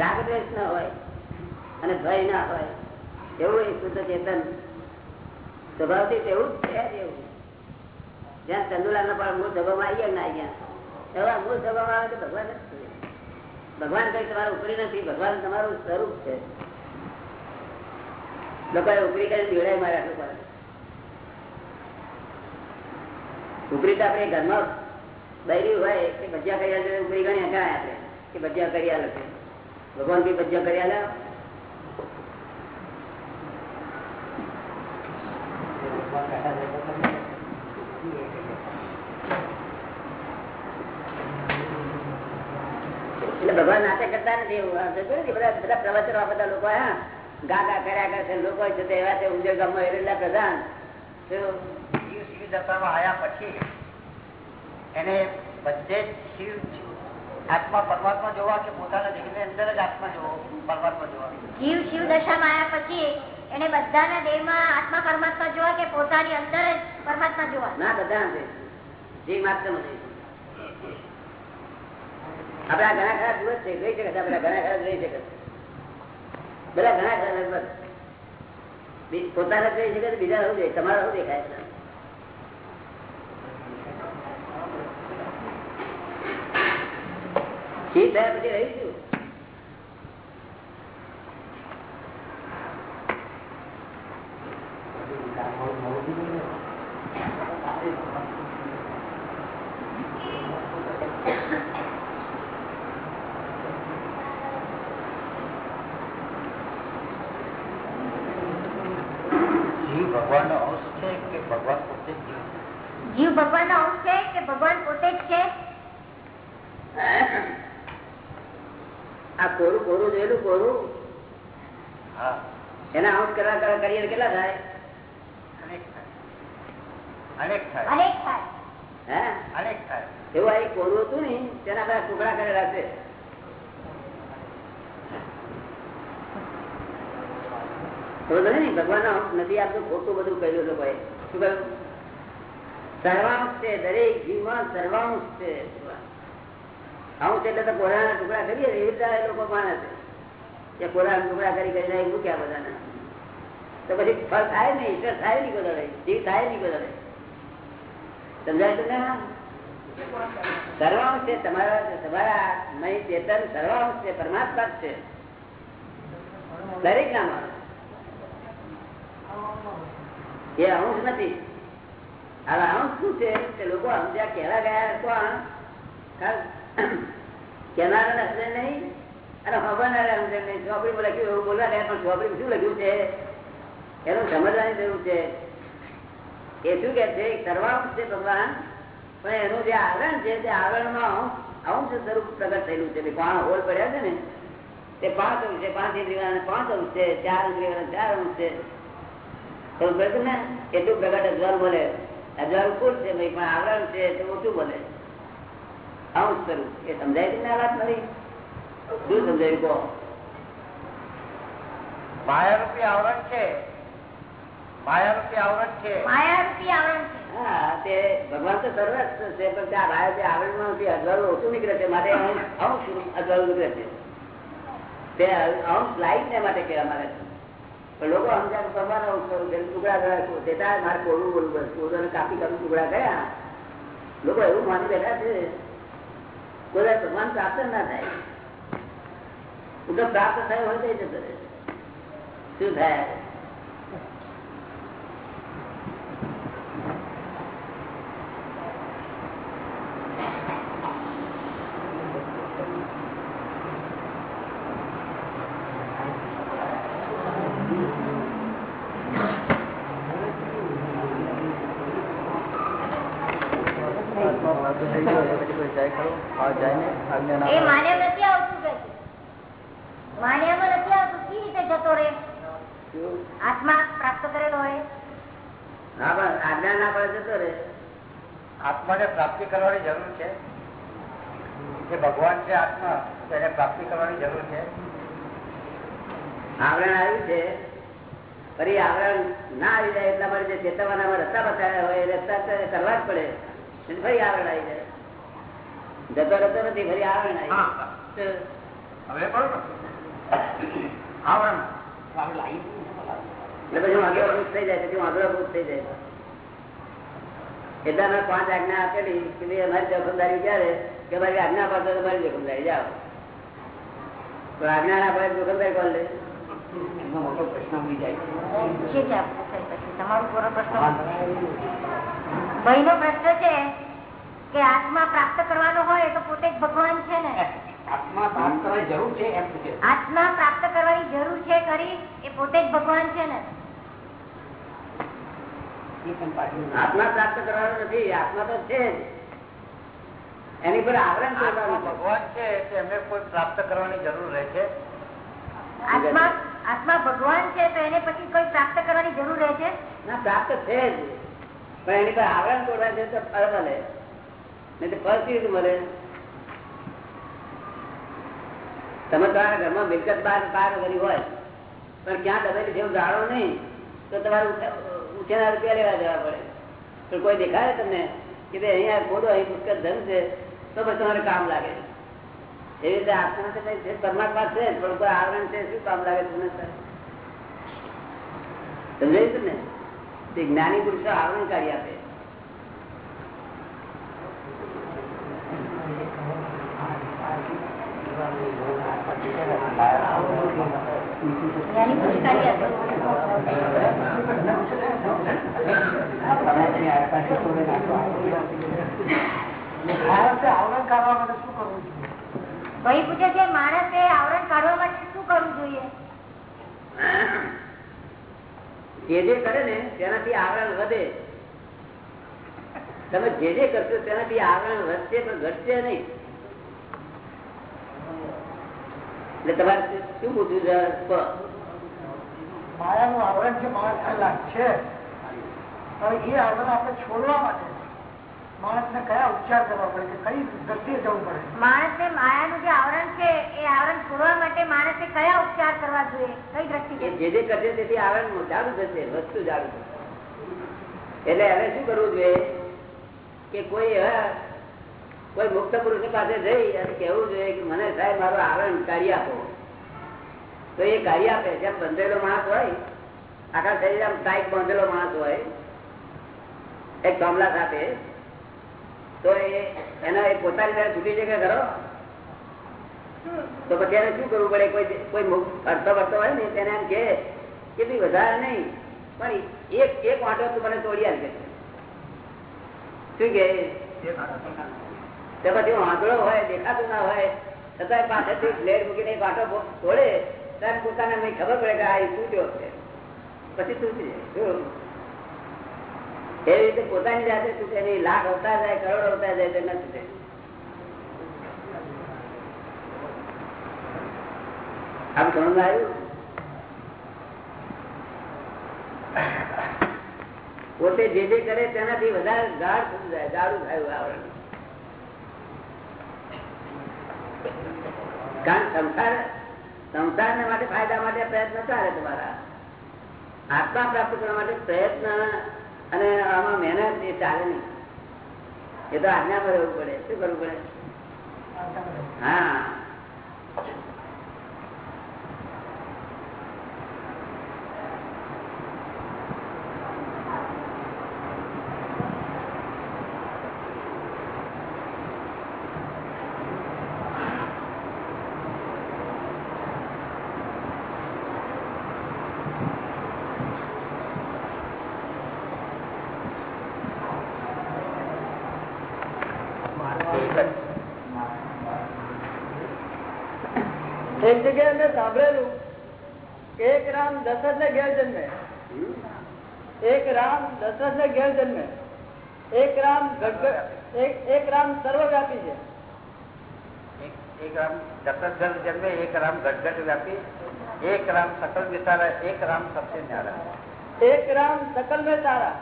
રાગ દ્વેષ ના હોય અને ભય ના હોય, એવું શુદ્ધ ચેતન. સ્વભાવથી તેવું જ છે જ્યાં ચંદુલા ના પણ મૂળ સ્વભાવમાં આવી ગયા ના આવી એવા મૂળ સ્વભાવમાં આવે તો ભગવાન ભગવાન કઈ તમારું ઉપરી નથી, ભગવાન તમારું સ્વરૂપ છે. લોકોએ ઉપરી કરીને જોડાય મારે આટલું પડે ઉપરી તો આપણે ઘરમાં બૈરી હોય, કે ભજીયા કર્યા ઉપરી ગણી હકાય આપણે, કે ભજીયા કર્યા છે ભગવાન બી ભજ્યા કરી આલે ભગવાન નાટક કરતા નથી એવું. બધા બધા પ્રવચનો બધા લોકો, હા. ગા ગા કર્યા લોકો છે તે એવા ઉંજર ગામમાં એરેલા પ્રધાન. શિવ શિવ દશામાં આવ્યા પછી એને બધે શિવ આત્મા પરમાત્મા જોવા કે પોતાના દેહની અંદર જ આત્મા જોવો પરમાત્મા જોવા? જીવ શિવ દશામાં આવ્યા પછી એને બધાના દેહમાં આત્મા પરમાત્મા જોવા કે પોતાની અંદર જ પરમાત્મા જોવા? ના બધા જે માત્ર આપડા ઘણા ખરા દિવસ છે રહી શકે છે આપડા ઘણા ખરા જોઈ શકે બધા ઘણા ખરા પોતાના જોઈ શકે બીજા શું જોઈએ તમારા શું દેખાય ઠીક થયા પછી રહી છું જીવમાં સર્વાંશ છે અંશ એટલે તો કોરાના ટુકડા કરીએ એવી રીતે એ લોકો માને છે કે કોરાના ટુકડા કરી કરીને અહીં મૂક્યા બધાને તો પછી ફળ થાય નહીં ઈશ્વર થાય નહીં બધા જીવ થાય નહીં બધા સમજાય છે ને સર્વાંશ છે તમારા તમારા મય ચેતન સર્વાંશ છે પરમાત્મા જ છે દરેક નામાં એ અંશ નથી હવે આમ શું છે કે લોકો સમજ્યા કેળા ગયા કોણ કેનારા હશે નહીં, અને હવાનારા સમજે નહીં. ચોપડીમાં લખ્યું, એવું બોલવા ગયા, પણ ચોપડી શું લખ્યું છે? એનું સમજવાની જરૂર છે. એ શું કે છે? સર્વાંશ છે ભગવાન, પણ એનું જે આવરણ છે, તે આવરણમાં છે સ્વરૂપ પ્રગટ થયેલું છે. પાણ હોલ પડ્યા છે ને? તે પાંચ અંશ છે, પાંચ ઇન્દ્રિય પાંચ અંશ છે, ચાર ઇન્દ્રિય ચાર અંશ છે. એટલું પ્રગટ અજવાળું બોલે અજવાળું કુલ છે ભાઈ પણ આવરણ છે તો ઓછું બોલે અંશ સ્વરૂપ એ સમજાય છે ને આ વાત નથી શું સમજાયું કહો? માયારૂપી આવરણ છે. માયારૂપી આવરણ છે. માયારૂપી આવરણ છે. હા તે ભગવાન તો સરસ છે પણ ત્યાં ભાઈ આવરણ આવરણમાં થી અજવાળું ઓછું નીકળે છે માટે અંશ અંશ અજવાળું નીકળે છે. તે અંશ લાઈટ ને માટે કહેવા માંગે છે. લોકો સ્વરૂપ છે ટુકડા ગયા દેતા મારે કોડું બોલવું પડે કાપી કાપી ટુકડા ગયા લોકો એવું માની બેઠા છે કોઈ ભગવાન પ્રાપ્ત ના થાય. તો પ્રાપ્ત થયો હોય તો જતો રહે શું થાય એ માન્યમ નથી આવતું કે છે. માન્યમાં નથી આવતું કઈ રીતે જતો રહે શું આત્મા પ્રાપ્ત કરેલો હોય હા પણ આજ્ઞા ના પડે જતો રહે આત્માને પ્રાપ્તિ કરવાની જરૂર છે જે ભગવાન છે આત્મા. તેને પ્રાપ્તિ કરવાની જરૂર છે. આવરણ આવ્યું છે. ફરી આવરણ ના આવી જાય એટલા માટે જે ચેતવવાના રસ્તા બતાવ્યા હોય એ રસ્તા કરવા જ પડે. ફરી આવરણ આવી જાય. જતો રહેતો નથી ફરી આવરણ આવી હવે બરોબર આવરણ. એટલે પછી હું આગળ થઈ જાય પછી હું આગળ થઈ જાય. એટલે અમે પાંચ આજ્ઞા આપેલી કે ભાઈ અમારી જોખમદારી ક્યારે? કે મારી આજ્ઞા પાડતો તમારી જોખમદારી જાઓ તો આજ્ઞા ના પડે જોખમદારી કોણ લે? મોટો પ્રશ્ન ઉડી જાય. તમારો પૂરો છે કે આત્મા પ્રાપ્ત કરવાનો હોય તો પોતે ભગવાન છે ને? આત્મા પ્રાપ્ત કરવાની જરૂર છે એમ આત્મા પ્રાપ્ત કરવાની જરૂર છે ખરી? એ પોતે જ ભગવાન છે ને? આત્મા પ્રાપ્ત કરવાનો નથી આત્મા તો છે એની પર આવરણ કરવાનું ભગવાન છે તે એમને કોઈ પ્રાપ્ત કરવાની જરૂર રહે છે? આત્મા આત્મા ભગવાન છે તો એને પછી કોઈ પ્રાપ્ત કરવાની જરૂર રહે છે? ના પ્રાપ્ત છે જ. પણ એની પર આવરણ તોડવા છે તો ફળ મળે. નહીં તો ફળ કેવી રીતે મળે? તમે તમારા ઘરમાં મિલકત બાર બાર કરી હોય પણ ક્યાં તમે જેવું જાણો નહીં તો તમારે ઉઠેના રૂપિયા લેવા જવા પડે પણ કોઈ દેખાડે તમને કે ભાઈ અહીંયા બોલો અહીં પુષ્કળ ધન છે તો પછી તમારે કામ લાગે એવી રીતે આત્મા તો કઈ છે, પરમાત્મા છે પણ કોઈ આવરણ છે શું કામ લાગે તમને સમજાય છે ને તે જ્ઞાની પુરુષો આવરણ કાઢી આપે Thank you. આપે. ભાઈ પૂછે છે માણસે આવરણ કાઢવા માટે શું કરવું જોઈએ? જે જે કરે ને, તેનાથી આવરણ વધે. તમે જે જે કરશો, તેનાથી આવરણ વધશે પણ ઘટશે નહીં. એટલે તમારે શું પૂછ્યું છે? માયાનું આવરણ છે માણસ કલાક છે. એ આવરણ આપણે છોડવા માટે માણસને કયા ઉપચાર કરવા પડે કે કઈ દ્રષ્ટિએ જવું પડે? માણસને માયાનું જે આવરણ છે એ આવરણ છોડવા માટે માણસે કયા ઉપચાર કરવા જોઈએ? કઈ દ્રષ્ટિએ? જે જે કરશે તેથી આવરણ જાડું થશે વસ્તુ જાડું થશે. એટલે હવે શું કરવું જોઈએ? કે કોઈ એવા કોઈ મુક્ત પુરુષ પાસે જઈ અને કેવું જોઈએ કે મને સાહેબ, મારો આવરણ કાર્ય આપો. તો એ કાર્ય આપે. જેમ બંધેલો માણસ હોય, આખા શરીર આમ ટાઈટ બાંધેલો માણસ હોય, એક ગામલા સાથે, તો એ એના એ પોતાની જયારે છૂટી શકે ખરો? તો પછી એને શું કરવું પડે? કોઈ કોઈ અડતો વળતો હોય ને, તેને એમ કે કે ભાઈ, વધારે નહીં, પણ એક એક વાંટો તું મને તોડી આપે શું કે તો પછી વાંધળો હોય, દેખાતો ના હોય છતાં પાછળથી બ્લેડ મૂકીને એક તોડે ત્યારે પોતાને મને ખબર પડે કે આ તૂટ્યો છે. પછી તૂટી જાય. એવી રીતે પોતાની જાતે તૂટે નહીં. લાખ અવતાર જાય, કરોડ અવતાર જાય, તો ન તૂટે. આમ સમજ આવ્યું. પોતે જે જે કરે તેનાથી વધારે ગાઢ જાય જાડું થયું આવરણ કારણ સંસાર સંસાર માટે ફાયદા માટે પ્રયત્ન ચાલે તમારા. આત્મા પ્રાપ્ત કરવા માટે પ્રયત્ન અને આમાં મહેનત એ ચાલે નહીં. એ તો આજ્ઞા પર રહેવું પડે. શું કરવું પડે? હા. દશરથ ને ઘેર જન્મે એક રામ ગડગડ એક એક રામ સર્વવ્યાપી છે એક- એક રામ જગત જન્મે એક રામ ગટગટ વ્યાપી એક રામ સકલ વિચારા એક રામ સબસે ન્યારા એક રામ સકલ में તારા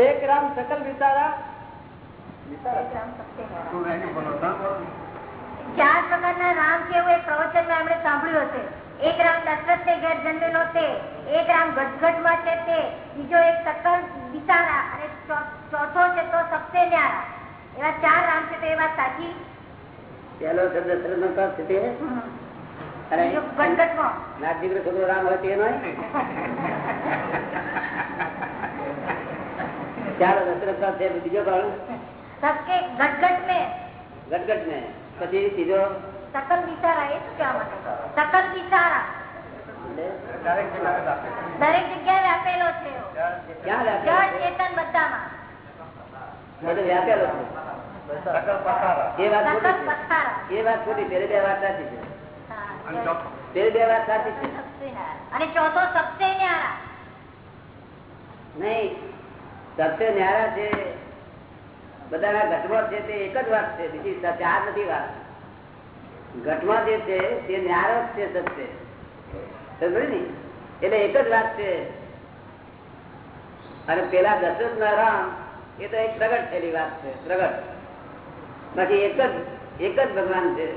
એક રામ સકલ વિચારા ચાર પ્રકારના રામ છે એવું એક પ્રવચનમાં એમણે સાંભળ્યું હશે એક રામ કસરત ને ઘેર જન્મેલો તે એક રામ ગટગટમાં છે. તે બીજો એક સકલ બિચારા અને ચોથો છે તો સબસે ન્યારા. એવા ચાર રામ છે તો એ વાત સાચી? પેલો છે દશરથ નો છે તે? અને ગટગટમાં નાજીગ્ર છોકરો રામ હોય તે નો? ચાર દશરથ છે બીજો ભાવ સબકે ગટગટ મેં ગટગટ મેં પછી ત્રીજો? સતત વિચારા એ શું કહેવા માટે સતત વિચારા. દરેક જગ્યાએ વ્યાપેલો છે જળ ચેતન બધામાં. વ્યાપેલો છે. બધાના ઘટમાં છે તે એક જ વાત છે બીજી ચાર નથી વાત. ઘટમાં જે છે તે ન્યારક છે સત્ય. એટલે એક જ વાત છે. અને પેલા દશરથ ના રામ એ તો એક પ્રગટ થયેલી વાત છે પ્રગટ. બાકી એક જ એક જ ભગવાન છે.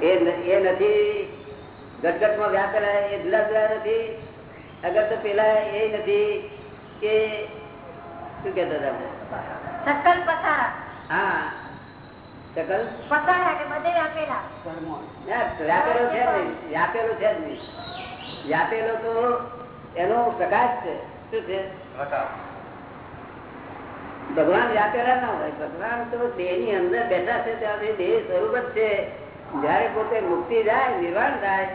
એ નથી એ માં વ્યાપેલા એ જુદા જુદા નથી. અગર તો પેલા એ નથી કે શું કેતા હતા હા શકલ પથારા કે બધે વ્યાપેલા તો એનો પ્રકાશ છે. શું છે? ભગવાન વ્યાપેલા ના હોય. ભગવાન તો દેહની અંદર બેઠા છે ત્યાંથી દેહ સ્વરૂપ જ છે. જયારે પોતે મુક્તિ જાય નિર્વાણ થાય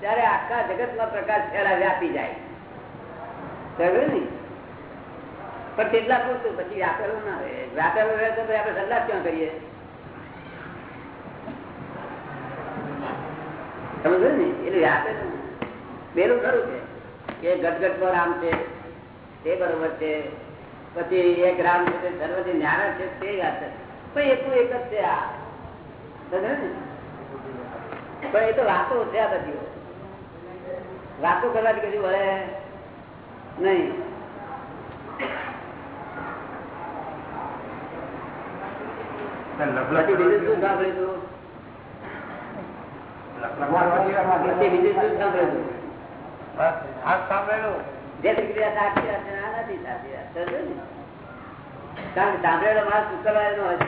ત્યારે આખા જગતમાં પ્રકાશ ફેલા વ્યાપી જાય. ને? પણ કેટલા પૂરતું? પછી વ્યાપેલું ના રહે. વ્યાપેલું રહે તો આપણે સલાહ ક્યાં કરીએ? સમજો ને? એટલે વ્યાપેલું પેલું ખરું છે કે ગટગટ પર રામ છે તે બરોબર છે. પછી એક રામ છે તે જે ન્યારા છે તે વાત છે પણ એટલું એક જ છે આ. સમજો ને? પણ એ તો વાતો છે આ બધી. વાતો કરવાથી કશું વળે નહીં. પછી બીજું શું સાંભળ્યું સાંભળેલો માણસ શુક્રવારે નો હોય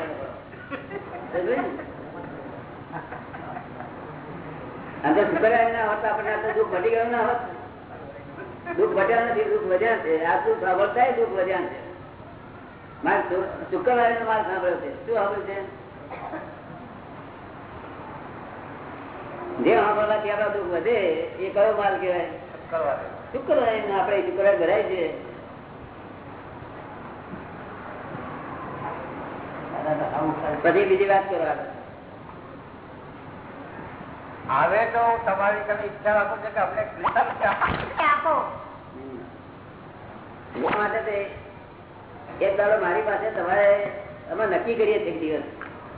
તો શુક્રવારે ના હોત આપણે આ તો દુઃખ મટી ગયું ના હોત દુઃખ મટ્યા નથી દુઃખ વધ્યા છે આ શું સાંભળતા દુઃખ વધ્યા છે મારે શુક્રવારે નો માલ સાંભળ્યો છે. શું સાંભળ્યું છે? જે સાંભળવાથી ત્યાં દુઃખ વધે એ કયો માલ કહેવાય કરવાને. શુક્રવારે આપણે શુક્રવારે ભરાય છે પછી બીજી વાત કરો. હવે તો તમારી તમે ઈચ્છા રાખો છો કે અમને કૃષ્ણ આપો. માટે તે એક દાડો મારી પાસે તમારે અમે નક્કી કરીએ છીએ એક દિવસ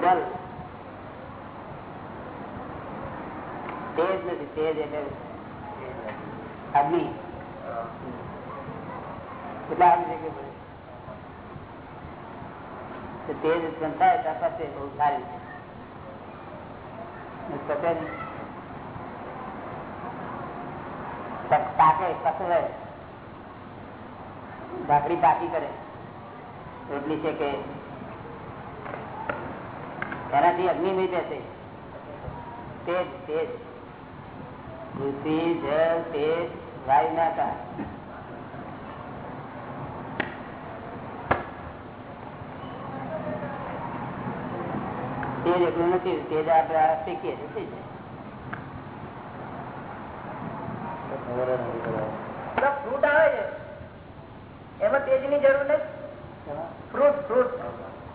જલ તેજ નથી તેજ એટલે અગ્નિ કેટલા આવી શકે બધે તો તેજ ઉત્પન્ન થાય ત્યાં પાસે બહુ સારી છે સફેદ પાકે પસવે ભાખરી પાકી કરે રોટલી છે કે એનાથી અગ્નિ નહીં બેસે તેજ તેજ પૃથ્વી જળ તેજ વાયુ ના કા તેજ એટલું નથી તેજ આપણે આ શીખીએ છીએ થઈ ફ્રૂટ આવે છે. એમાં તેજની જરૂર નથી ફ્રૂટ ફ્રૂટ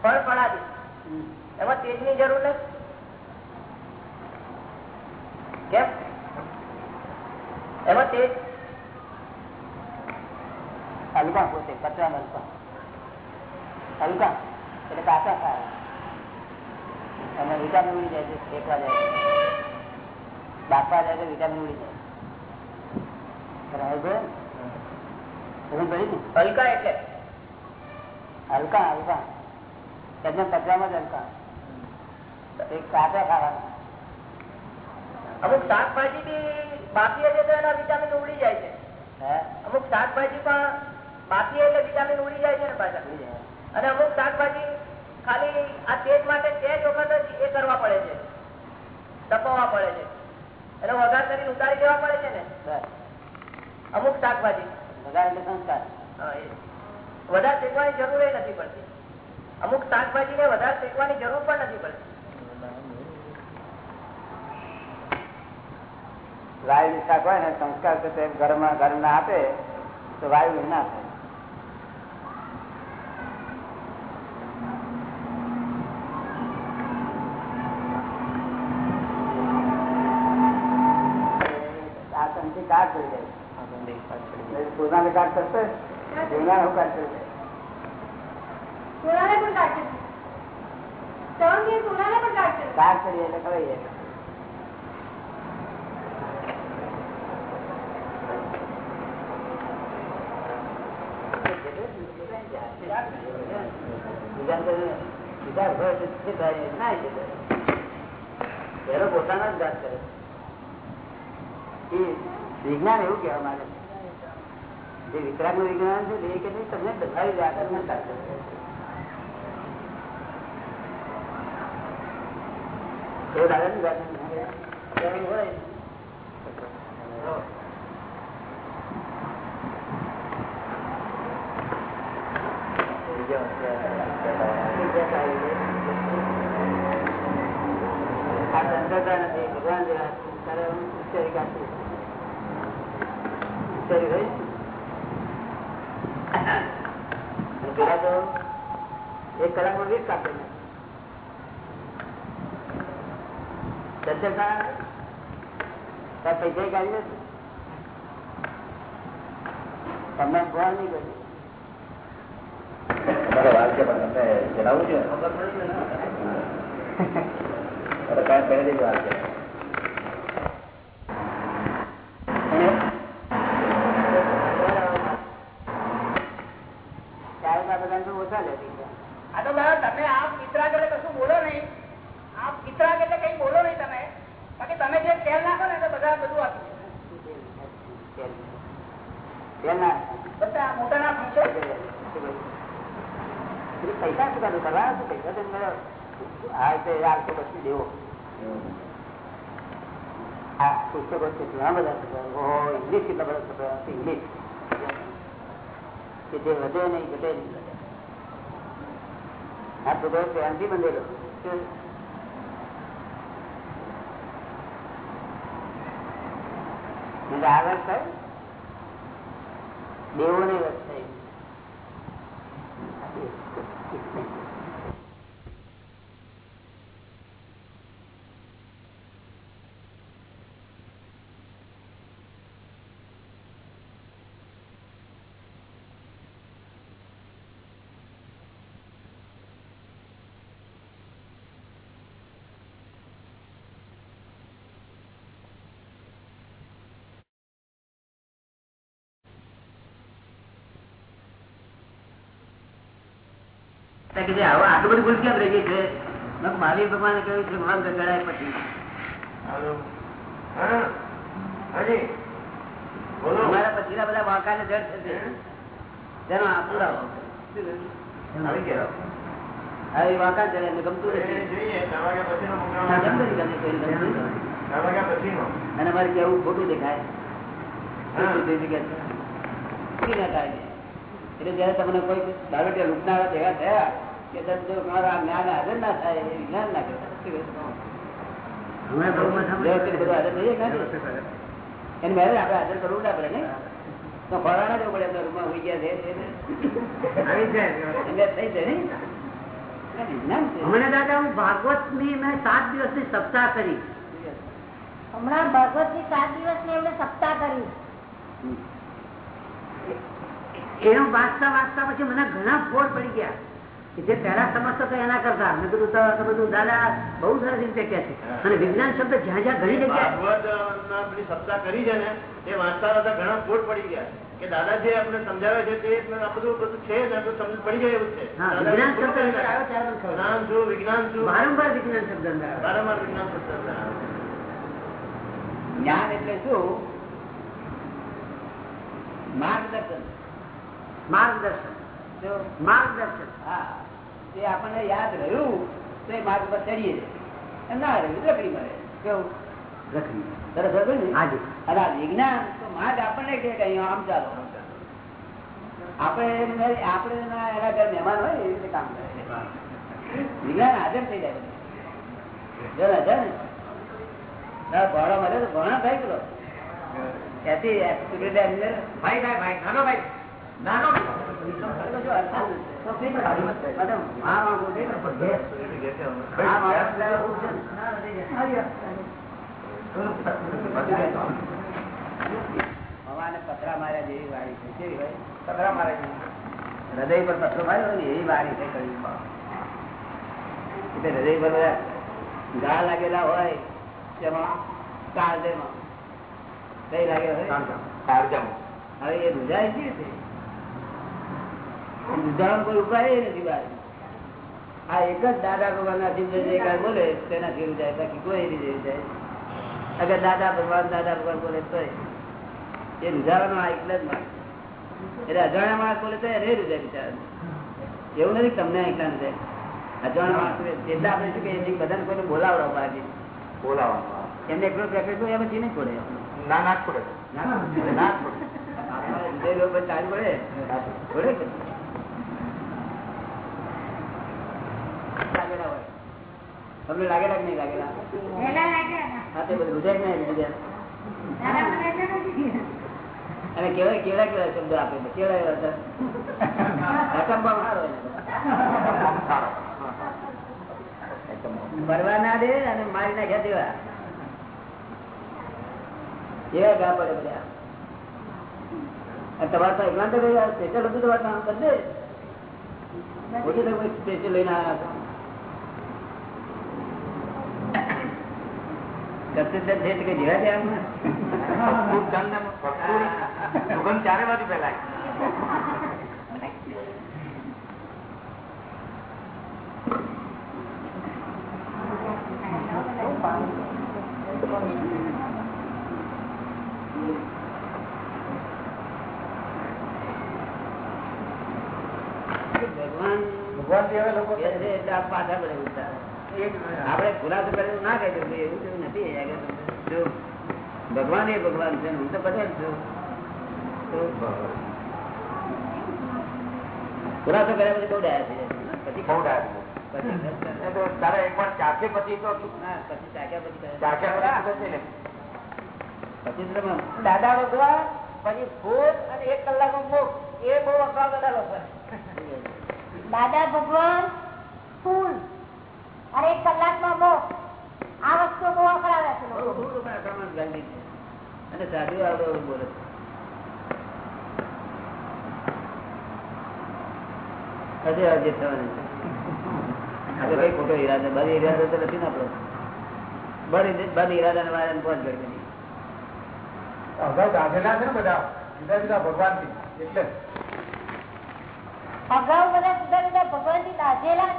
ફળ ફળાદી હમ. એમાં તેજની જરૂર નથી કેમ એમાં તેજ હલકા પોતે કચરા હલકા હલકા એટલે કાચા ખાય અને વિટામિન ઉડી જાય છે શેકવા જાય છે. બાફવા જાય તો વિટામિન ઉડી જાય બરાબર છે? સમજ પડી ને? હલકા એટલે હલકા હલકા એમને કચરામાં જ હલકા એ કાચા ખાવાના અમુક શાકભાજી બી છે તો એના વિટામિન ઉડી જાય છે. અમુક શાકભાજી પણ બાફીએ એટલે વિટામિન ઉડી જાય છે ને પાછા. અને અમુક શાકભાજી ખાલી આ તેજ માટે તે વખત જ એ કરવા પડે છે. તપવા પડે છે. એનો વઘાર કરીને ઉતારી દેવા પડે છે ને? અમુક શાકભાજી. વધારે એટલે સંસ્કાર. હા, એ. વધારે શેકવાની જરૂર નથી પડતી. અમુક શાકભાજી ને વધારે શેકવાની જરૂર પણ નથી પડતી વાયુ શાક હોય ને સંસ્કાર તો તે ઘરમાં ઘર ના આપે તો વાયુ ના થાય આ સંથી કાઢ કરી જાય પોતાને કાઢ કરશે સોનાને પણ કાઢશે શ્રવણ કે સોનાને પણ કાઢશે કાઢ કરી એટલે ખવાઈ જાય પેલો પોતાના જ જાત કરે એ વિજ્ઞાન એવું કહેવા માંગે છે જે વિતરાગ નું વિજ્ઞાન છે એ કે નહીં તમને બધાય વ્યાકરણ જાત કરે ભગવાન જેવા. તારે ઉચ્ચારી કાઢી. હોય? પેલા તો એક કલાકમાં વીસ કાપે ને સંતતા તાર પૈસા કાઢી નથી તમને ફોન નહીં કર્યું તમારો વાર છે પણ તમને જણાવું છું? પહેલેથી જ વાર છે. કે જે વધે નહીં ઘટે નહીં આ છોકરો પ્રેમથી બંધેલો શું? એટલે આ વર્ષ થાય દેવો નહીં વર્ષ કે આવો આટલું બધું ભૂલ કેમ રહી ગઈ છે? મેં કીધું મહાવીર ભગવાને કહ્યું છે ભગવાન ગગડાય પછી. અમારા પછીના બધા વાંકાને જડ થશે તેનો આ પુરાવો. હા એ વાંકા ચડે એમને ગમતું ના, ગમતું અને મારે કેવું ખોટું દેખાય. ના. એટલે જયારે તમને કોઈ દારૂડિયા લૂંટનારા ભેગા થયા કે તમે જો જ્ઞાન હાજર ના થાય એ વિજ્ઞાન ના કરતા શું કહ્યું? વ્યવસ્થિત બધું હાજર થઈ જાય કે ના થાય? એને મેરે આપણે હાજર કરવું ના પડે ને? તો ફરાણા જવું પડે રૂમમાં હોઈ ગયા છે થઈ જાય ને? આ વિજ્ઞાન છે. હમણાં દાદા હું ભાગવતની મેં સાત દિવસની સપ્તાહ કરી. હમણાં ભાગવતની સાત દિવસની એમણે સપ્તાહ કરી. એનું વાંચતા વાંચતા પછી મને ઘણા ફોડ પડી ગયા. જે પહેલા સમજતો હતો એના કરતા. મેં કીધું તો બધું દાદા બહુ સરસ રીતે કે છે. અને વિજ્ઞાન શબ્દ જ્યાં જ્યાં ઘણી જગ્યાએ સપ્તાહ કરી છે ને એ વાંચતા વાંચતા ઘણા ખોટ પડી ગયા. કે દાદા જે આપણે સમજાવે છે તે આ બધું બધું છે ને બધું સમજ પડી જાય એવું છે. વિજ્ઞાન શબ્દ નથી. અંદર આવ્યો ત્યારે મને ખબર જ્ઞાન શું વિજ્ઞાન શું? વારંવાર વિજ્ઞાન શબ્દ વારંવાર વિજ્ઞાન શબ્દ જ્ઞાન એટલે શું? માર્ગદર્શન. માર્ગદર્શન. જો માર્ગદર્શન. હા. તે આપણને યાદ રહ્યું તો એ માર્ગ પર ચડીએ એમ ના રહ્યું લકડી મળે. કેવું? લખી સરસ ને. અને આ વિજ્ઞાન તો માર્ગ આપણને કે કઈ આમ ચાલો આપણે આપણે એના એના ઘર મહેમાન હોય એવી રીતે કામ કરે. વિજ્ઞાન હાજર થઈ જાય. બધું. જો ને, જો ને. તારા ભણો મળે તો ભણો થાય કરો ત્યાંથી ભાઈ ભાઈ ભાઈ નાનો ભાઈ. નાનો તો જો અર્થાત તો થઈ ગયું. madam, હા, હા, બોલ. હા, મારા હવાને પથરા માર્યા જેવી વાળી છે કેવી હોય પથરા માર્યા જેવી હૃદય પર પથરો માર્યો હોય ને એવી વાળી છે કળીયુગમાં. એટલે હૃદય પર બધા ઘા લાગેલા હોય તેમાં કાળજેમાં કઈ લાગેલા હોય હવે એ રૂજાય કેવી રીતે રૂજાવાનું કોઈ ઉપાય નથી બહાર. આ એક જ દાદા ભગવાન ના શિવ જે કાંઈ બોલે તેનાથી રૂજાય બાકી કોઈ રીતે જાય. અગર દાદા ભગવાન દાદા ભગવાન બોલે તો એ રૂજાવાનો આ એકલા જ માણસ. એટલે અજાણ્યા માણસ બોલે તો એને રૂજાય બિચારા એવું નથી તમને એકલા નથી અજાણ્યા માણસ એટલે આપણે શું કહીએ છીએ બધાને કોઈને બોલાવડો બહારથી એમને એકલો પ્રેક્ટિસ હોય એમાં નહીં છોડે ના ના છોડે ના છોડે. ના છોડે. ચાલુ પડે. છોડે કે લાગેલા હોય તમને લાગેલા કે નહીં લાગેલા પહેલા લાગ્યા હતા. હા તે બધું રૂજાય નહીં નથી. અને કેવા કેવા કેવા શબ્દો આપે છે? કેવા એવા હતા? અચંબા સારો મરવા ના દે અને મારી નાખ્યા દેવા કેવા ગા પડે બધા તમારે તો એકલા તો સ્પેશિયલ હતું તમારે કામ ઓછી સ્પેશિયલ લઈને આવ્યા હતા સત્યદન છે કે જેવા છે સુગંધ ચારે બાજુ ફેલાય ભગવાન ભગવાન જેવા લોકો પાછા પડે આપણે ખુલાસો કરેલું ના કહી દઉં એવું જેવું નથી જો ભગવાન એ ભગવાન છે ને હું તો પટેલ છું તો ખુલાસો કર્યા પછી બહુ ડાયા થઈ જાય પછી બહુ ડાયા પછી એ તો તારે એકવાર ચાખે પછી તો ના પછી ચાખ્યા પછી કરે. ચાખ્યા પછી તો છે ને. પછી જ રમો. દાદા ભગવાન પછી ભૂત અને એક કલાક નો મુખ એ બહુ અકળાવ દાદા લોકો દાદા ભગવાન ફૂલ અને એક કલાકમાં મોક્ષ આ વસ્તુ બહુ અકળાવે છે. અને સાધુ આવડો બોલે છે. હજે હજે થવાનું છે. આપણે ખોટો ઈરાદો બધ ઈરાદો તો નથી ને આપણો. બધ બધ ઈરાદા વાળાને પહોંચ ગઈ અગાઉ દાખેલા છે ને બધા. જુદા જુદા ભગવાનથી એટલે અગાઉ બધા જુદા જુદા ભગવાનથી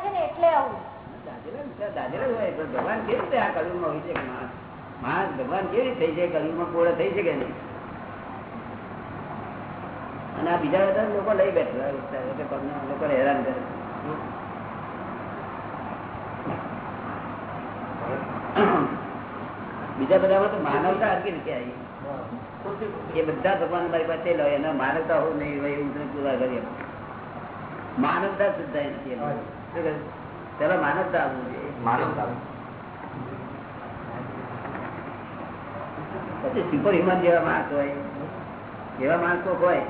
છે ને એટલે આવું. ભગવાન કેવી રીતે આ કલયુગમાં હોય છે માણસ ભગવાન કેવી થઈ જાય કલયુગમાં પૂર્ણ થઈ શકે નહીં? અને આ બીજા બધા લોકો લઈ બેઠેલા લોકોને હેરાન કરે. બીજા બધામાં તો માનવતા હરકી રીતે આવી. એ બધા ભગવાન મારી પાસે લો એના માનવતા હોવું નહીં એવું પૂરા કરીએ માનવતા સુધાય નથી પેલા માનવતા આવવું જોઈએ. માનવતા પછી સુપર હ્યુમન જેવા માણસ હોય જેવા માણસો હોય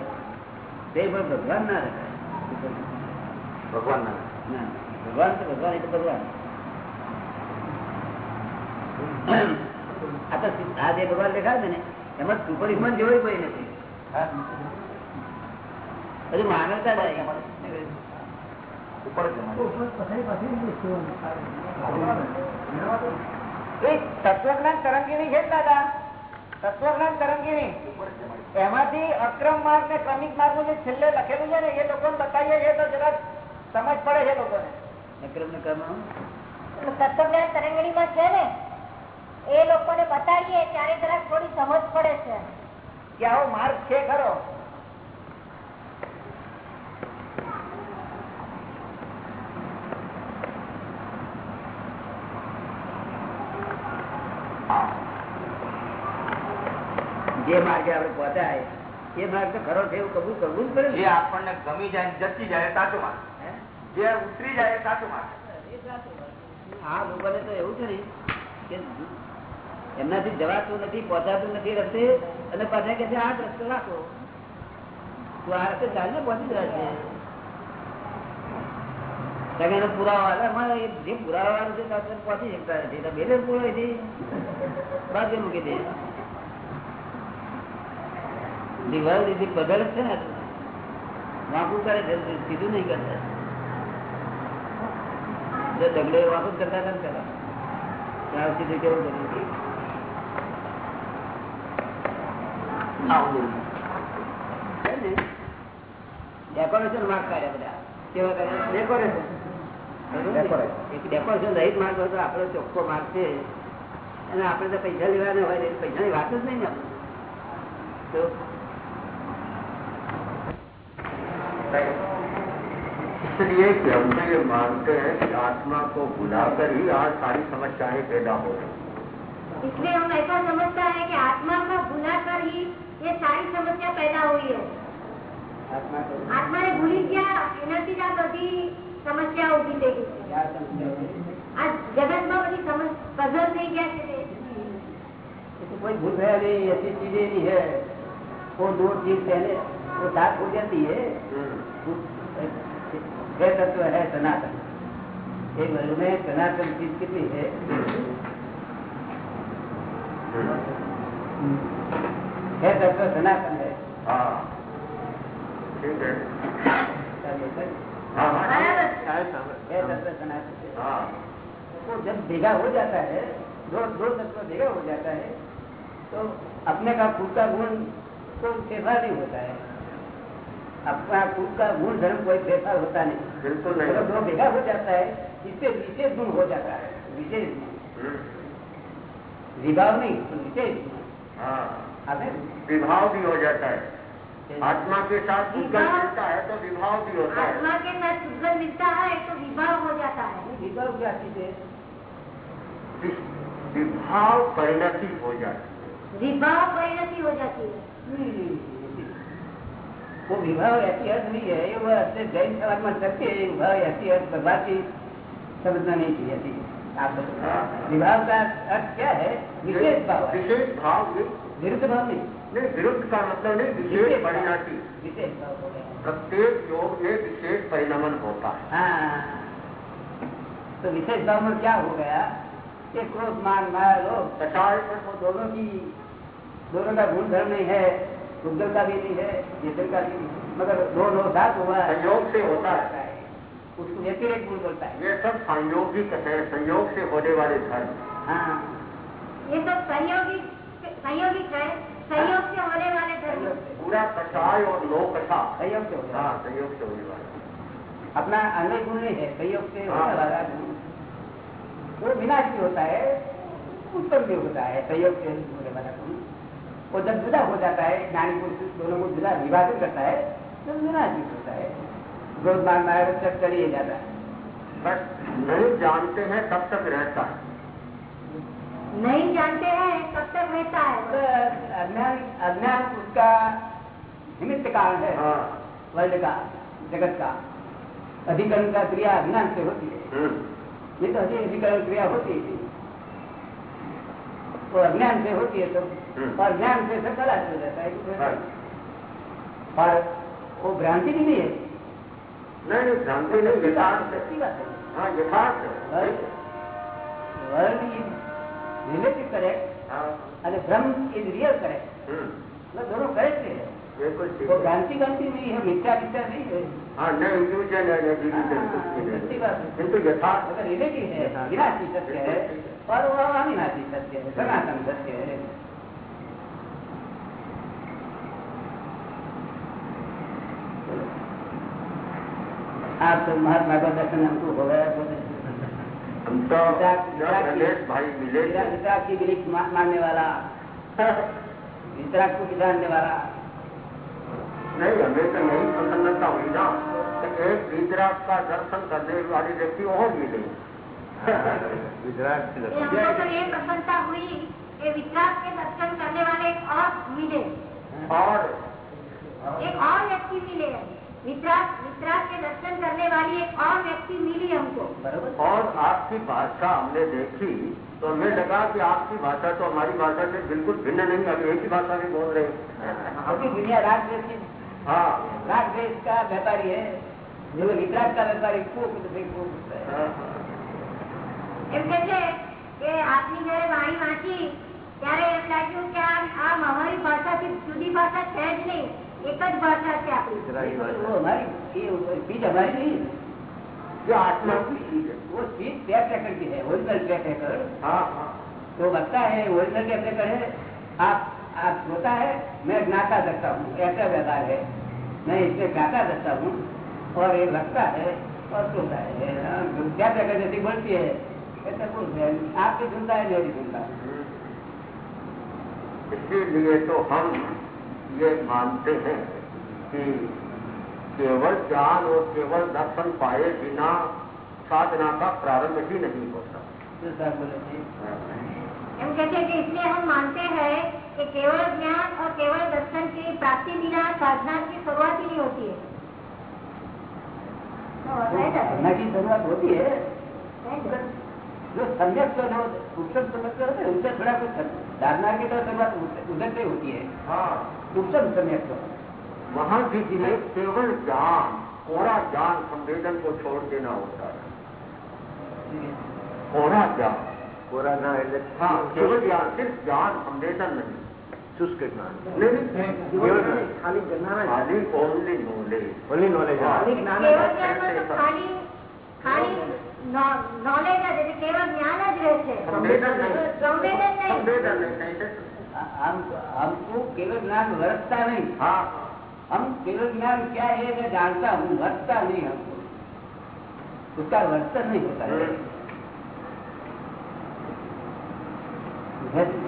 તે પણ ભગવાન ના રખાય. ભગવાન ના ભગવાન તો ભગવાન એટલે ભગવાન. આ તો આ જે ભગવાન દેખાય છે ને એમાં સુપર હ્યુમન જેવો કોઈ નથી. હજુ માનવતા જ આવી. ઉપર તત્વજ્ઞાન તરંગીની છે ને દાદા? તત્વજ્ઞાન તરંગીની? એમાંથી અક્રમ માર્ગ ને ક્રમિક માર્ગ જે છેલ્લે લખેલું છે ને એ લોકોને બતાવીએ છીએ તો જરાક સમજ પડે છે લોકોને. અક્રમ ને કર્મ તત્વજ્ઞાન તરંગણીમાં છે ને એ લોકોને બતાવીએ ત્યારે જરાક થોડી સમજ પડે છે. કે આવો માર્ગ છે ખરો. જે માર્ગે આપણે પહોંચાય એ માર્ગ તો ખરો છે એવું કબૂલ કરવું જ પડે જે આપણને ગમી જાય જતી જાય સાચો માર્ગ. જે ઉતરી જાય સાચો માર્ગ. આ લોકોને તો એવું છે ને કે એમનાથી જવાતું નથી પહોંચાતું નથી રસ્તે અને પાછા કે આ રસ્તો રાખો. તું આ રસ્તે ચાલીને પહોંચી જાય છે. એનો પુરાવા જે પુરાવા વાળું છે પહોંચી શકતા નથી. બેલે પુરાવી દે. બાજુ મૂકી દે. દીવાલ દીધી બદલ છે ને વાંકું કરે છે સીધું નહીં કરતા. જો દગડે વાંકું કરતા નથી કરતા ત્યાં સીધું કેવું કર્યું? ડેકોરેશન માર્ક કાઢ્યા બધા. કેવા કાઢ્યા ડેકોરેશન ડેકોરેશન રહિત માર્ગ હોય તો આપણો ચોખ્ખો માર્ગ છે. અને આપણે તો પૈસા લેવાના હોય પૈસાની વાત જ નહીં ને આપણે. તો इसलिए कि हम तो ये मानते हैं कि आत्मा को भुलाकर ही आज सारी समस्याएं पैदा हो रही हैं। इसलिए हम ऐसा समझता है कि आत्मा को भुलाकर ही ये सारी समस्या पैदा हुई है આત્મા તો આત્મા ને ભૂલી ગયા એનાથી જ આ બધી સમસ્યા ઉભી થઈ ગઈ છે આ સમસ્યા છે. આ જગતમાં બધી સમસ્યા પઝલ થઈ ગયા છે તે ये तो कोई भूल है नहीं ऐसी चीजें नहीं है वो दो चीज पहले वो सात है हम्म। वह तत्व है सनातन। एक वर्ग में सनातन चीज़ कितनी है? है तत्व सनातन है। ठीक है। तो जब भेगा हो जाता है दो दो तत्व भेगा हो जाता है तो अपने का खुद का गुण तो फेफा नहीं होता है। अपना खुद का गुण धर्म कोई फेरफार होता नहीं। बिल्कुल नहीं। दो भेगा हो जाता है इससे विशेष गुण हो जाता है विशेष गुण। हम्म, विभाव नहीं तो विशेष गुण। हाँ। विभाव भी हो जाता है। आत्मा के साथ मिलता है तो विभाव भी होता है। आत्मा के साथ शुद्ध मिलता है तो विभाव हो जाता है। विभाव क्या चीज़ है? विभाव परिणति हो जाती है। विभाव परिणति हो जाती है। नहीं। वो વિભાવ એતિહાસ નહીં હે એ અત્યારે જૈન સમાજમાં શક્ય એ વિભાવ એતિહાસ પ્રભાતી સમજના का अर्थ क्या है? विशेष भाव विशेष भाव विरुद्ध भाव नहीं। नहीं विरुद्ध का मतलब नहीं विशेष विशेष भाव। प्रत्येक योग में विशेष परिणाम होता है। हाँ। तो विशेष भाव में क्या हो गया? क्रोध मान मार लोग दोनों की दोनों का गुण धर्म नहीं है। उद्गल का भी नहीं है निधन का भी नहीं है। मगर दोनों साथ हुआ है। संयोग से होता है। उसको व्यतिरेक गुण बोलता है। ये सब संयोगिक है संयोग से होने वाले धर्म। हाँ। ये सब संयोगिक संयोगिक है संयोग से होने वाले धर्म। पूरा कषाय और लो कषा संयोग से होता हाँ है संयोग से होने वाला। अपना अन्य गुण नहीं है संयोग से हाँ। होने वाला गुण वो विनाश भी होता है उत्पन्न भी होता है संयोग से होने वाला गुण वो जब जुदा हो जाता है ज्ञानी पुरुष दोनों को जुदा विभाजन करता है तो विनाश भी होता है। क्रोध मान माया सब चलिए जाता है। बस नहीं जानते हैं तब तक रहता है। नहीं जानते हैं तब तक रहता है। अज्ञान अज्ञान उसका निमित्त कारण है। हाँ। वर्ल्ड का जगत का। अधिकरण का क्रिया अज्ञान से होती है। हम्म। ये तो अभी अधिकरण क्रिया होती है वो अज्ञान से होती है तो हम्म। और ज्ञान से सब गलत हो जाता है कुछ हाँ। ऐसा। और वो भ्रांति भी नहीं है नहीं नहीं भ्रांति नहीं यथार्थ है सच्ची बात है हाँ यथार्थ है वर्ल्ड इज रिलेटिव करेक्ट हाँ અને ભ્રમ ઇઝ રિયલ કરેક્ટ हम्म। मतलब दोनों करेक्ट है बिल्कुल ठीक वो है भ्रांति भ्रांति नहीं है मिथ्या मिथ्या नहीं है हाँ न इल्यूजन है न डिल्यूजन कुछ भी हाँ, सच्ची नहीं बात है। किंतु यथार्थ अगर रिलेटिव है विनाशी सत्य है आप तो महात्मा का दर्शन हमको हो गया तो हम तो वितराग की मानने वाला। वितराग को जानने वाला। नहीं हमें तो यही प्रसन्नता हुई ना। एक विद्राग का दर्शन करने वाली व्यक्ति और मिले। विद्राग ये तो ये प्रसन्नता हुई कि वितराग के दर्शन करने वाले एक और मिले और एक और व्यक्ति मिले वितराग के दर्शन करने वाली एक और व्यक्ति मिली हमको और आपकी भाषा हमने देखी तो हमें लगा कि आपकी भाषा तो हमारी भाषा से बिल्कुल भिन्न नहीं हम एक ही भाषा में बोल रहे हैं। अभी दुनिया राग देश की हाँ। राग देश का व्यापारी है। जो वितराग का व्यापारी खूब खूब हाँ, એમ કે છે કે આપની જયારે વાણી વાંચી ત્યારે એમ લાગ્યું કે આ આ અમારી ભાષાથી જુદી ભાષા છે જ નહીં એક જ ભાષા છે આપણી वो हमारी ये स्पीच हमारी नहीं है। ये आत्मा की चीज है वो स्पीच टैप रेकर्ड की है ओरिजिनल टैप रेकर्ड हाँ हाँ तो लगता है ओरिजिनल टैप रेकर्ड है आप आप होता है मैं ज्ञाता दसता हूँ ऐसा व्यवहार है मैं इसमें ज्ञाता दसता हूँ और ये लगता है और सुनता है हाँ, टैप रेकर्ड जैसी बोलती है आपकी सुनता है मेरी इसीलिए तो हम ये मानते हैं कि केवल ज्ञान और केवल दर्शन पाए बिना साधना का प्रारंभ ही नहीं होता। हम कहते हैं कि इसलिए हम मानते हैं कि केवल ज्ञान और केवल दर्शन की प्राप्ति बिना साधना की शुरुआत ही नहीं होती है। तो, तो साधना की शुरुआत होती है। जो सम्यक जो तो उत्सव समझ कर उनसे थोड़ा कुछ धारणा की तरह शुरुआत उधर से होती है। हाँ। सूक्ष्म तो सम्यक तो। जी जी ने केवल ज्ञान कोरा ज्ञान संवेदन को छोड़ देना होता है। कोरा ज्ञान कोरा ना हाँ केवल ज्ञान सिर्फ़ ज्ञान संवेदन नहीं। शुष्क ज्ञान। नहीं खाली खाली ओनली नॉलेज। Only knowledge. हाँ। खाली ખાલી જ્ઞાન જ. કેવળ જ્ઞાનમાં તો ખાલી ખાલી નોલેજ જ એટલે કેવળ જ્ઞાન જ રહેશે संवेदन नहीं સંવેદન નહીં संवेदन नहीं कैसे हम हमको केवल ज्ञान वर्तता नहीं हाँ हम केवल ज्ञान क्या है मैं जानता हूँ वर्तता नहीं हमको उसका वर्तन नहीं होता है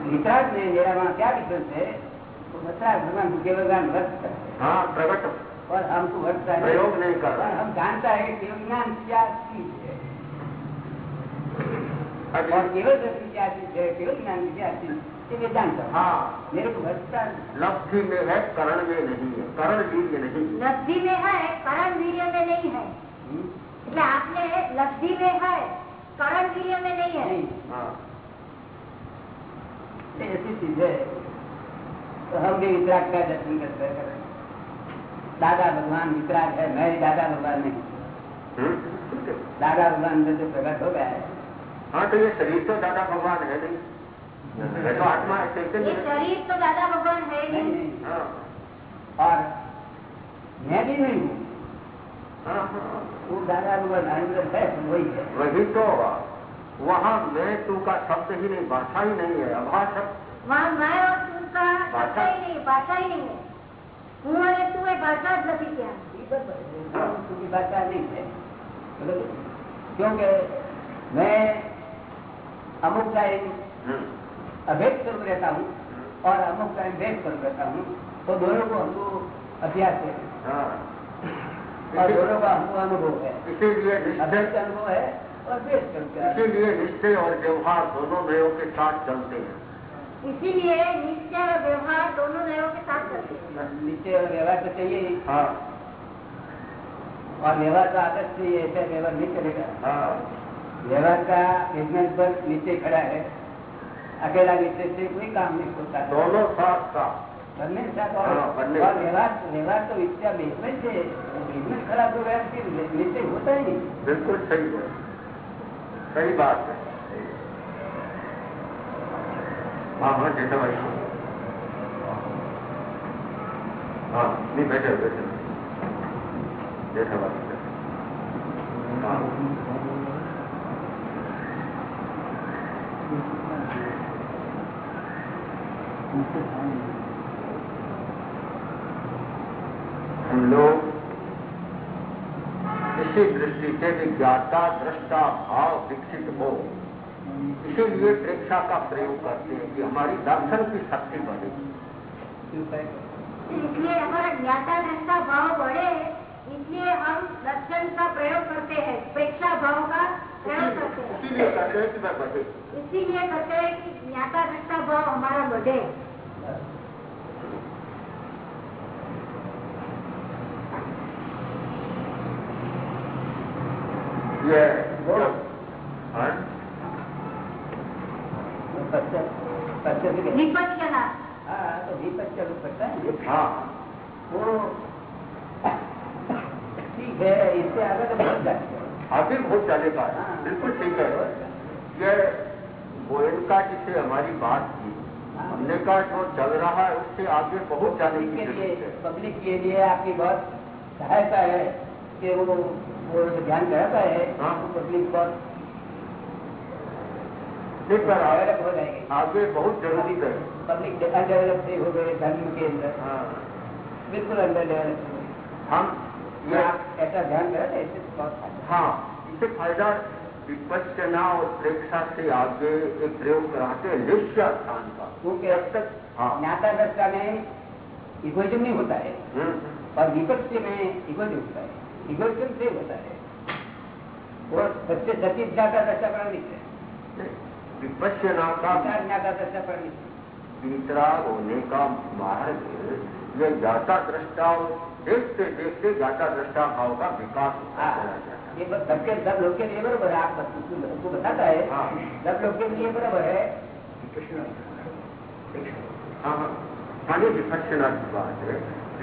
वितराग में मेरा वहाँ क्या डिफरेंस है तो बता भगवान को केवल ज्ञान वर्त करते हैं हाँ प्रकट और हमको घटता है प्रयोग नहीं कर रहा और हम जानता है कि केवल ज्ञान क्या चीज है ये मैं जानता हूँ हाँ मेरे को घटता नहीं लब्धि में है करण में नहीं है करण वीर्य नहीं લબ્ધિ में है करण वीर्य में नहीं है हम्म? એટલે આપને લબ્ધિ में है करण वीर्य में नहीं है नहीं हाँ ये ऐसी चीज है तो हम भी वितराग का दर्शन करते हैं दादा भगवान वितराग है मैं दादा भगवान नहीं हम्म, ठीक है। दादा भगवान अंदर जो प्रकट हो गया है हाँ तो ये शरीर तो दादा भगवान है नहीं ये तो आत्मा है चैतन्य ये है। शरीर तो दादा भगवान है नहीं नहीं नहीं हाँ और मैं भी नहीं हूँ हाँ हाँ वो दादा भगवान अंदर है वही है वही तो वहाँ मैं तू का शब्द ही नहीं भाषा ही नहीं है अभाषा वहाँ मैं और तू का शब्द भाषा? ही नहीं भाषा ही नहीं है હું અને તું એ ભાષા જ નથી ત્યાં की भाषा नहीं है बरोबर? क्योंकि मैं अमुक टाइम हम्म, अभेद स्वरूप रहता हूँ और अमुक टाइम भेद स्वरूप रहता हूँ. तो दोनों को हमको अभ्यास है. हाँ। और दोनों का हमको अनुभव है. इसीलिए निश्चय अभेद का अनुभव है और भेद स्वरूप इसीलिए निश्चय और व्यवहार दोनों नयों के साथ चलते हैं। इसीलिए निश्चय और व्यवहार दोनों नयों के साथ चलते हैं। निश्चय और व्यवहार तो चाहिए ही। हाँ। और व्यवहार का आदर्श चाहिए ऐसा व्यवहार नहीं चलेगा। हाँ। व्यवहार का बिज़नेस पर नीचे खड़ा है। अकेला नीचे से कोई काम नहीं होता। दोनों साथ का। बनने साथ और हाँ, और। व्यवहार व्यवहार तो विद्या बेसमेंट है बिज़नेस खराब हो गया फिर नीचे होता ही नहीं। बिल्कुल सही है। सही बात है। हाँ हाँ जैसा भाई। हाँ नहीं बैठे बैठे जैसा बात हाँ। हम लोग इसी दृष्टि से विज्ञाता, दृष्टा, भाव विकसित हो, इसीलिए प्रेक्षा का प्रयोग करते हैं कि हमारी दर्शन की शक्ति बढ़ेगी इसलिए हमारा ज्ञाता, दृष्टा, भाव बढ़े, इसलिए हम दर्शन का प्रयोग करते हैं, प्रेक्षा, भाव का इसीलिए कहते हैं कि वह बढ़े इसीलिए कहते हैं कि ज्ञाता दृष्टा भाव हमारा बढ़े ये हाँ? हाँ तो विपक्ष का रूप करता है हाँ। वो ठीक है इससे आगे तो बहुत जाते हैं। आगे बहुत चलेगा बिल्कुल ठीक है। ये गोयनका जी से हमारी बात की। हमने कहा जो चल रहा है उससे आगे बहुत जाने की ज़रूरत है। पब्लिक के लिए आपकी बहुत सहायता है कि वो वो ध्यान रहता है। हाँ। पब्लिक पर डेवलप हो। जाएगी। आगे बहुत ज़रूरी है। पब्लिक अनडेवलप से हो गए धर्म के अंदर। हाँ। बिल्कुल अंडर डेवलप हो हम ये आप ऐसा ध्यान तो इससे बहुत हाँ इससे फ़ायदा विपक्षना और प्रेक्षा से आगे एक प्रयोग कराते हैं निश्चय स्थान का। क्योंकि अब तक हाँ। ज्ञाता दर्शा में इगोइजम नहीं होता है। हम्म, और विपक्ष में इगोइजम होता है। इगोइजम से होता है। और सच्चे सचिव ज्ञाता दर्शा परिणित है? विपक्षना का विचार ज्ञाता दर्शा परिणित वितराग होने का मार्ग ये ज्ञाता दृष्टा देखते देखते ज्ञाता दृष्टा भाव का विकास होता हाँ, है। ये बस सबके सब लोग के लिए बराबर है आप बस- उसको बताता है हाँ। सब लोग के लिए बराबर है हाँ हाँ खाली विपक्षना की बात है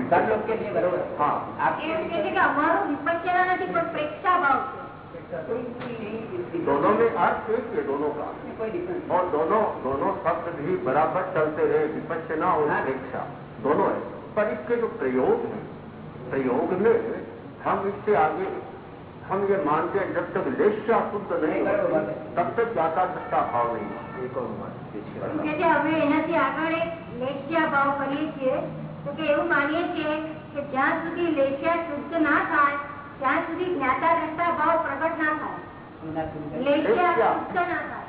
सब लोग के लिए बराबर है हाँ आपके એમ કે છે કે અમારો વિપક્ષના નથી પણ પ્રેક્ષા ભાવ છે दोनों में अर्थ एक है दोनों का कोई डिफरेंस और दोनों दोनों शब्द भी बराबर चलते रहे विपक्षना और हाँ। प्रेक्षा दोनों है पर इसके जो प्रयोग है प्रयोग में हम इससे आगे हम ये मानते हैं जब तक लेस्या शुद्ध नहीं नहीं, बराबर बात होती है। तब तक जाता दृष्टा भाव नहीं होता। કે છે અમે એનાથી આગળ એક લેશિયા ભાવ કરીએ છીએ તો કે એવું માનીએ છીએ કે જ્યાં સુધી લેશિયા શુદ્ધ ના થાય ત્યાં સુધી જ્ઞાતા દ્રષ્ટા ભાવ પ્રગટ ના થાય લેશિયા લેશિયા. શુદ્ધ ના થાય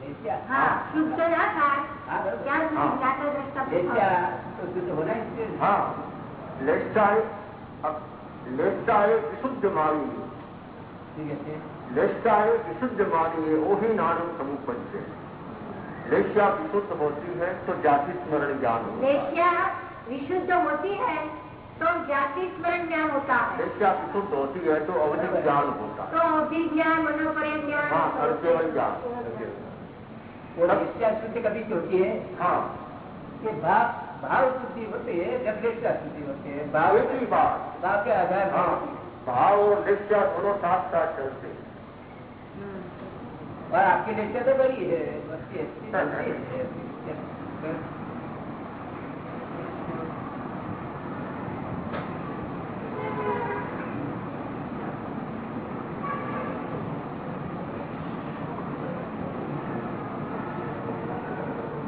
लेस्या હા શુદ્ધ ના થાય हाँ बराबर ત્યાં સુધી हाँ. જ્ઞાતા દ્રષ્ટા ભાવ लेस्या तो शुद्ध होना ही चाहिए हाँ લેશાએ લેશાએ વિશુદ્ધ માનીએ ठीक है लेशाए विशुद्ध मानिए वही नानक समुपन से लेशा विशुद्ध होती है तो जाति स्मरण ज्ञान होता है। विशुद्ध होती है तो जाति स्मरण ज्ञान होता है। लेशा विशुद्ध होती है तो अवधिक ज्ञान होता है। तो अभिज्ञान मनोपर्य ज्ञान। हाँ और केवल ज्ञान। और निश्चय शुद्धि कभी की होती है? हाँ। कि भाव भाव शुद्धि होती है जब निश्चय शुद्धि होती है भाव बात। भाव के आधार है। भाव और निश्चय दोनों साथ साथ चलते हैं और आपकी निश्चय तो बड़ी है।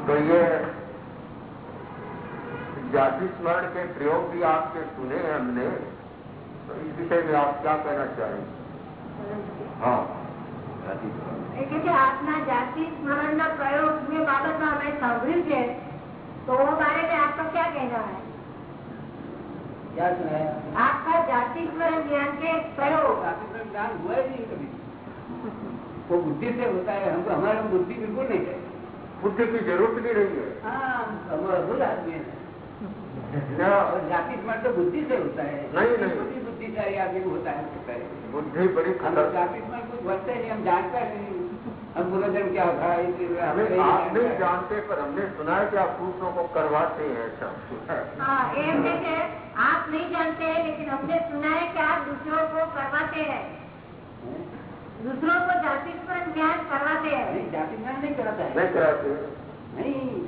तो ये जाति स्मरण के प्रयोग भी आपके सुने हैं हमने तो इस विषय में आप क्या कहना चाहेंगे हाँ એટલે કે આપના જાતિ સ્મરણના પ્રયોગની બાબતમાં અમે સાંભળ્યું છે તો वो बारे में आपका क्या कहना है क्या सुनाया आपका जाति स्मरण ज्ञान के प्रयोग आपके पास ज्ञान हुआ ही नहीं कभी वो बुद्धि से होता है हमको हमारे में बुद्धि बिल्कुल नहीं है बुद्धि की जरूरत भी नहीं है हाँ हम अद्भुत आदमी है न और जाति स्मरण तो बुद्धि से होता है नहीं, नहीं। बुद्धिशाली आदमी होता है होता है बुद्धि बड़ी जाति स्मरण कुछ बनते नहीं हम जानते नहीं। हम पूरा जन्म क्या हमें हमें आप नहीं जानते। पर हमने सुना है कि आप दूसरों को करवाते हैं ऐसा। हाँ है आप नहीं जानते हैं लेकिन हमने सुना है कि आप दूसरों को करवाते हैं। दूसरों को जाति ज्ञान करवाते हैं। नहीं जाति नहीं कराता है। नहीं कराते। नहीं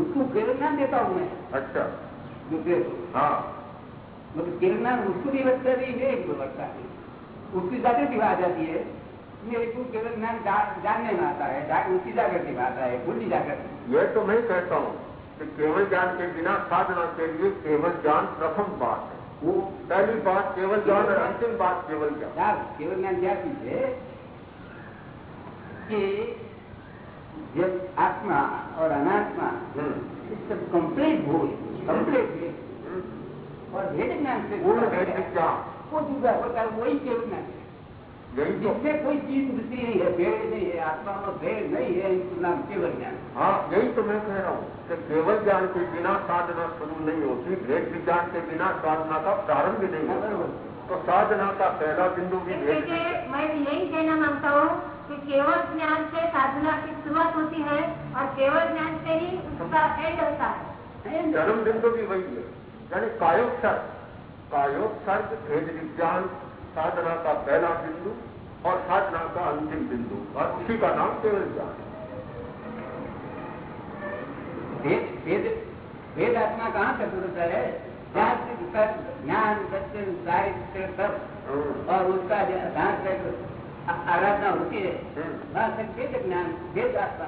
उसको केवल ज्ञान देता हूँ मैं। अच्छा। दूसरे को। हाँ। मतलब केवल उसको भी है मेरे को है। उसकी में जाती है। मेरे को केवल ज्ञान जानने में आता है उसकी में आता है बुद्धि जागृति ये तो मैं कहता हूँ कि केवल ज्ञान के बिना साधना के लिए केवल ज्ञान प्रथम बात है। वो पहली बात केवल ज्ञान और अंतिम बात केवल ज्ञान। केवल ज्ञान क्या चीज़ है? कि जब आत्मा और अनात्मा हम्म, सब कंप्लीट हो कंप्लीट और भेद ज्ञान से पूर्ण भेद ज्ञान वो दूसरा होता है वही केवल ज्ञान है यही तो कोई चीज़ दूसरी नहीं है भेद नहीं है आत्मा में भेद नहीं है इसका नाम केवल ज्ञान हाँ यही तो मैं कह रहा हूँ कि केवल ज्ञान के बिना साधना शुरू नहीं होती भेद विज्ञान के बिना साधना का प्रारंभ नहीं हाँ, होता तो साधना का पहला बिंदु भी भेद मैं यही कहना माँगता हूँ कि केवल ज्ञान से साधना की शुरुआत होती है और केवल ज्ञान से ही उसका एंड होता है। जन्म बिंदु भी वही है। यानी कायोत्सर्ग। कायोत्सर्ग भेद विज्ञान साधना का पहला बिंदु और साधना का अंतिम बिंदु। और उसी का नाम केवल ज्ञान। भेद भेद भेद आत्मा कहाँ होता है? ज्ञान सत्य साहित्य सब। हम्म, और उसका आराधना होती है हम्म। वहाँ तक भेद ज्ञान भेद आत्मा।